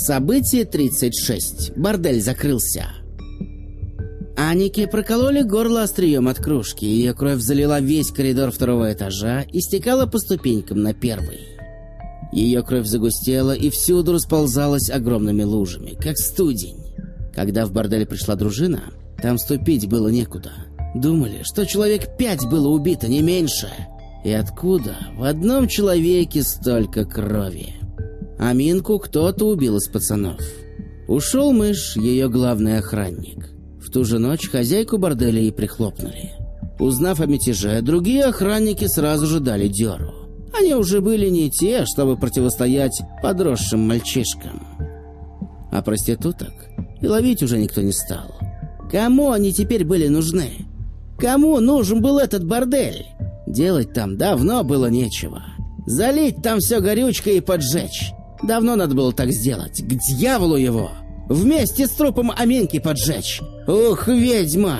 Событие 36. Бордель закрылся. Анике прокололи горло острием от кружки, ее кровь залила весь коридор второго этажа и стекала по ступенькам на первый. Ее кровь загустела и всюду расползалась огромными лужами, как студень. Когда в бордель пришла дружина, там ступить было некуда. Думали, что человек пять было убито, не меньше. И откуда в одном человеке столько крови? Аминку кто-то убил из пацанов. Ушел мышь, ее главный охранник. В ту же ночь хозяйку борделя и прихлопнули. Узнав о мятеже, другие охранники сразу же дали дёру. Они уже были не те, чтобы противостоять подросшим мальчишкам. А проституток и ловить уже никто не стал. Кому они теперь были нужны? Кому нужен был этот бордель? Делать там давно было нечего. Залить там все горючкой и поджечь. Давно надо было так сделать. К дьяволу его! Вместе с трупом Аминки поджечь. Ух, ведьма!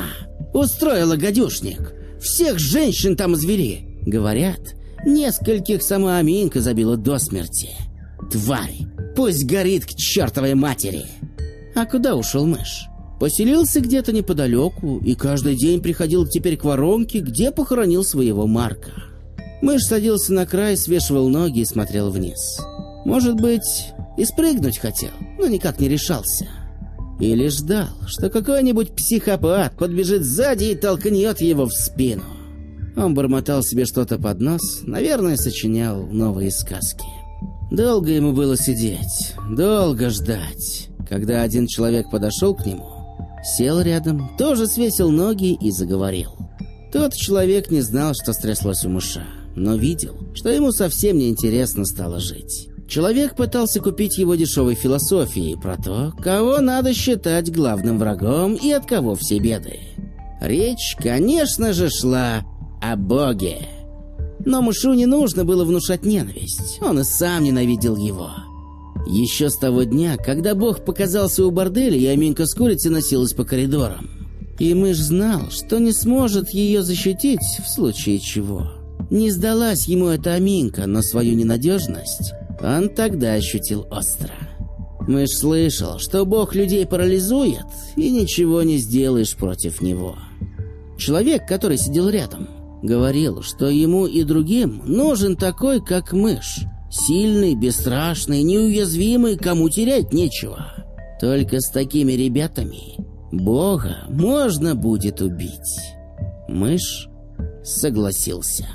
Устроила гадюшник. Всех женщин там извели. Говорят, нескольких сама Аминка забила до смерти. Тварь! Пусть горит к чертовой матери! А куда ушел мышь? Поселился где-то неподалеку и каждый день приходил теперь к воронке, где похоронил своего Марка. Мышь садился на край, свешивал ноги и смотрел вниз. Может быть, и спрыгнуть хотел, но никак не решался. Или ждал, что какой-нибудь психопат подбежит сзади и толкнет его в спину. Он бормотал себе что-то под нос, наверное, сочинял новые сказки. Долго ему было сидеть, долго ждать. Когда один человек подошел к нему, сел рядом, тоже свесил ноги и заговорил. Тот человек не знал, что стряслось у мыша, но видел, что ему совсем не интересно стало жить. Человек пытался купить его дешевой философией про то, кого надо считать главным врагом и от кого все беды. Речь, конечно же, шла о Боге. Но Мушу не нужно было внушать ненависть, он и сам ненавидел его. Еще с того дня, когда Бог показался у борделя, и Аминка с курицей носилась по коридорам. И мышь знал, что не сможет ее защитить в случае чего. Не сдалась ему эта Аминка, но свою ненадежность он тогда ощутил остро. Мышь слышал, что Бог людей парализует, и ничего не сделаешь против него. Человек, который сидел рядом, говорил, что ему и другим нужен такой, как мышь. Сильный, бесстрашный, неуязвимый, кому терять нечего. Только с такими ребятами Бога можно будет убить. Мышь согласился.